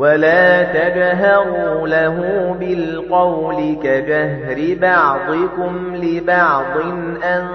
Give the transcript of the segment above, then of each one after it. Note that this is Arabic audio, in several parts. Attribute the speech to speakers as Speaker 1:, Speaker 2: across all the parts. Speaker 1: ولا تجهروا له بالقول كجهر بعضكم لبعض أن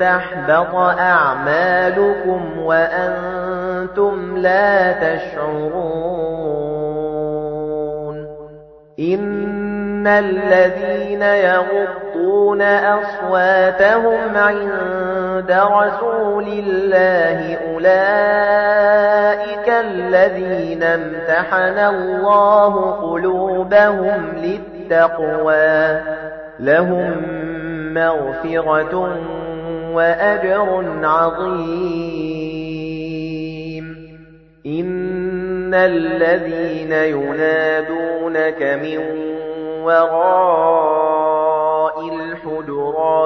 Speaker 1: تحبط أعمالكم وأنتم لا تشعرون إن الذين يغطون أصواتهم عند عِندَ رَسُولِ اللَّهِ أُولَئِكَ الَّذِينَ امْتَحَنَ اللَّهُ قُلُوبَهُمْ لِلتَّقْوَى لَهُمْ مَغْفِرَةٌ وَأَجْرٌ عَظِيمٌ إِنَّ الَّذِينَ يُنَادُونَكَ مِن وَرَاءِ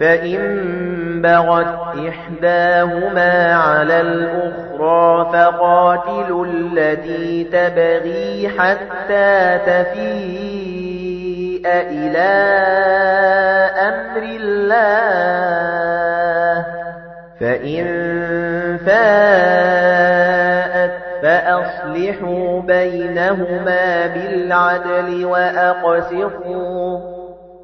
Speaker 1: فإن بغت إحداهما على الأخرى فقاتلوا الذي تبغي حتى تفيء إلى أمر الله فإن فاءت فأصلحوا بينهما بالعدل وأقسطوا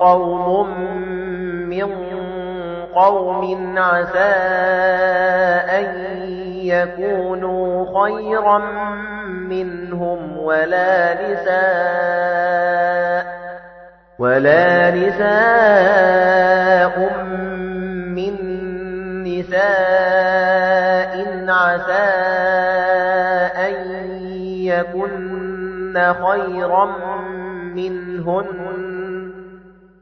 Speaker 1: قوم من قوم عسى أن يكونوا خيرا منهم ولا نساء ولا نساء من نساء عسى أن يكن خيرا منهن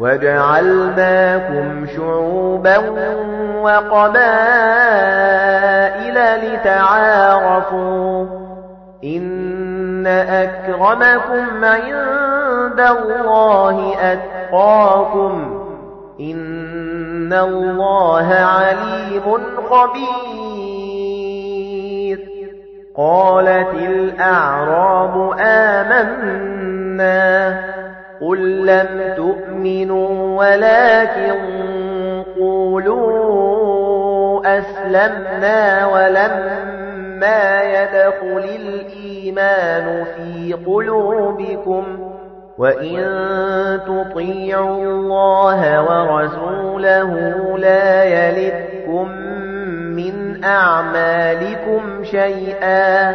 Speaker 1: وَجَعَلْنَاكُمْ شُعُوبًا وَقَبَائِلَ لِتَعَارَفُوا إِنَّ أَكْرَمَكُمْ عِندَ اللَّهِ أَتْقَاكُمْ إِنَّ اللَّهَ عَلِيمٌ خَبِيرٌ قَالَتِ الْأَعْرَابُ آمَنَّا قُل لَّمْ تُؤْمِنُوا وَلَكِن قُولُوا أَسْلَمْنَا وَلَمَّا يَدْخُلِ الْإِيمَانُ فِي قُلُوبِكُمْ وَإِن تُطِيعُوا اللَّهَ وَرَسُولَهُ لَا يلدكم مِّنْ أَعْمَالِكُمْ شَيْئًا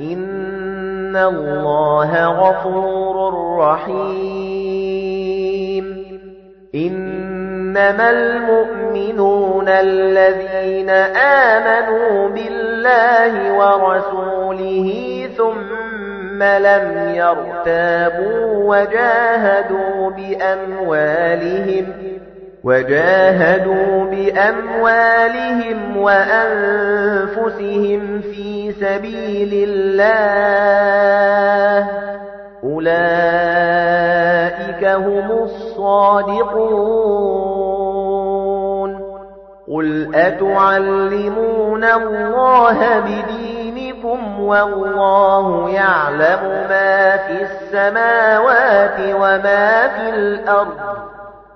Speaker 1: إِنَّ إِنَّ اللَّهَ غَفُورٌ رَّحِيمٌ إِنَّمَا الْمُؤْمِنُونَ الَّذِينَ آمَنُوا بِاللَّهِ وَرَسُولِهِ ثُمَّ لَمْ يَرْتَابُوا وَجَاهَدُوا بِأَمْوَالِهِمْ وَجَاهَدُوا بِأَمْوَالِهِمْ وَأَنفُسِهِمْ فِي سَبِيلِ اللَّهِ أُولَئِكَ هُمُ الصَّادِقُونَ قُلْ أَتُعَلِّمُونَ اللَّهَ بِدِينِكُمْ وَاللَّهُ يَعْلَمُ مَا فِي السَّمَاوَاتِ وَمَا فِي الْأَرْضِ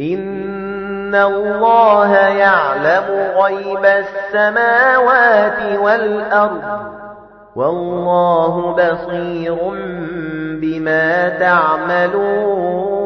Speaker 1: إِنَّ اللَّهَ يَعْلَمُ غَيْبَ السَّمَاوَاتِ وَالْأَرْضِ وَاللَّهُ بَصِيرٌ بِمَا تَعْمَلُونَ